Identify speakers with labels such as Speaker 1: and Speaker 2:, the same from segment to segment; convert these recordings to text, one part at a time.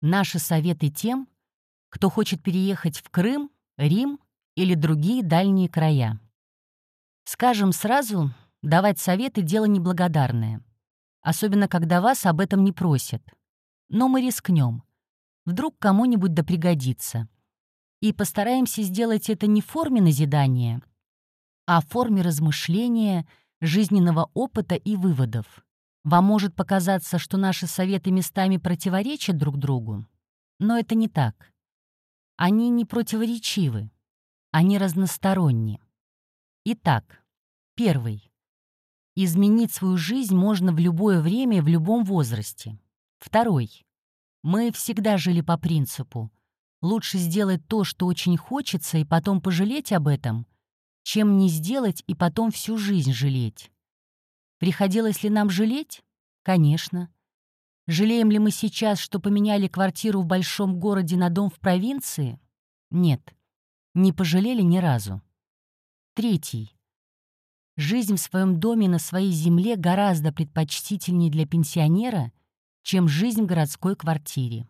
Speaker 1: Наши советы тем, кто хочет переехать в Крым, Рим или другие дальние края. Скажем сразу, давать советы — дело неблагодарное. Особенно, когда вас об этом не просят. Но мы рискнем. Вдруг кому-нибудь да пригодится. И постараемся сделать это не в форме назидания, а в форме размышления, жизненного опыта и выводов. Вам может показаться, что наши советы местами противоречат друг другу, но это не так. Они не противоречивы, они разносторонни. Итак, первый. Изменить свою жизнь можно в любое время и в любом возрасте. Второй. Мы всегда жили по принципу «лучше сделать то, что очень хочется, и потом пожалеть об этом, чем не сделать и потом всю жизнь жалеть». Приходилось ли нам жалеть? Конечно. Жалеем ли мы сейчас, что поменяли квартиру в большом городе на дом в провинции? Нет. Не пожалели ни разу. Третий. Жизнь в своем доме на своей земле гораздо предпочтительнее для пенсионера, чем жизнь в городской квартире.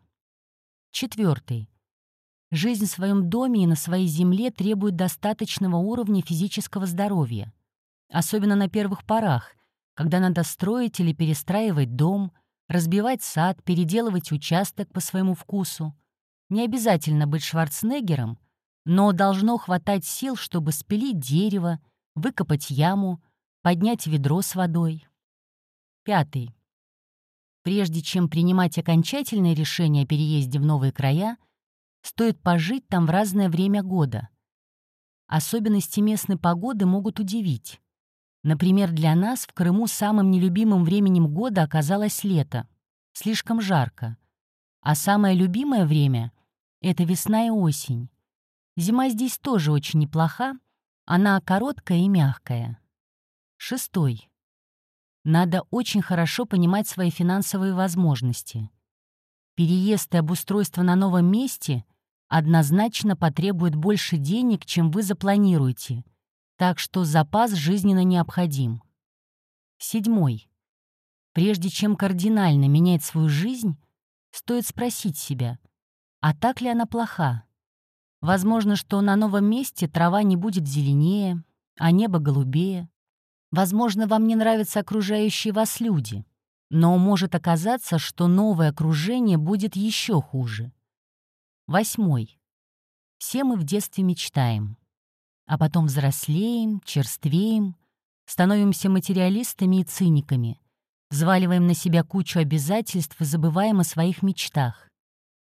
Speaker 1: Четвертый. Жизнь в своем доме и на своей земле требует достаточного уровня физического здоровья, особенно на первых порах, когда надо строить или перестраивать дом, разбивать сад, переделывать участок по своему вкусу. Не обязательно быть Шварценеггером, но должно хватать сил, чтобы спилить дерево, выкопать яму, поднять ведро с водой. Пятый. Прежде чем принимать окончательное решение о переезде в новые края, стоит пожить там в разное время года. Особенности местной погоды могут удивить. Например, для нас в Крыму самым нелюбимым временем года оказалось лето. Слишком жарко. А самое любимое время — это весна и осень. Зима здесь тоже очень неплоха, она короткая и мягкая. Шестой. Надо очень хорошо понимать свои финансовые возможности. Переезд и обустройство на новом месте однозначно потребует больше денег, чем вы запланируете — так что запас жизненно необходим. Седьмой. Прежде чем кардинально менять свою жизнь, стоит спросить себя, а так ли она плоха? Возможно, что на новом месте трава не будет зеленее, а небо голубее. Возможно, вам не нравятся окружающие вас люди, но может оказаться, что новое окружение будет еще хуже. Восьмой. Все мы в детстве мечтаем а потом взрослеем, черствеем, становимся материалистами и циниками, взваливаем на себя кучу обязательств и забываем о своих мечтах.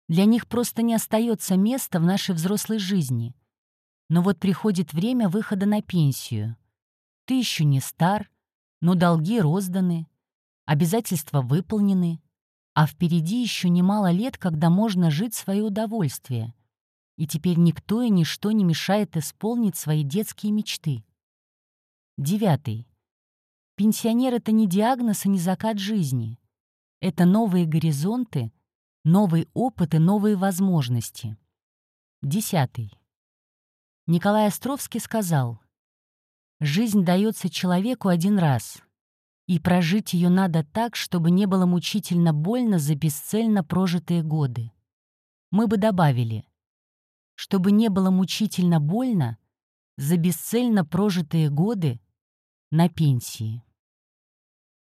Speaker 1: Для них просто не остается места в нашей взрослой жизни. Но вот приходит время выхода на пенсию. Ты еще не стар, но долги розданы, обязательства выполнены, а впереди еще немало лет, когда можно жить в свое удовольствие — и теперь никто и ничто не мешает исполнить свои детские мечты. Девятый. Пенсионер — это не диагноз и не закат жизни. Это новые горизонты, новый опыт и новые возможности. Десятый. Николай Островский сказал, «Жизнь дается человеку один раз, и прожить ее надо так, чтобы не было мучительно больно за бесцельно прожитые годы». Мы бы добавили, чтобы не было мучительно больно за бесцельно прожитые годы на пенсии.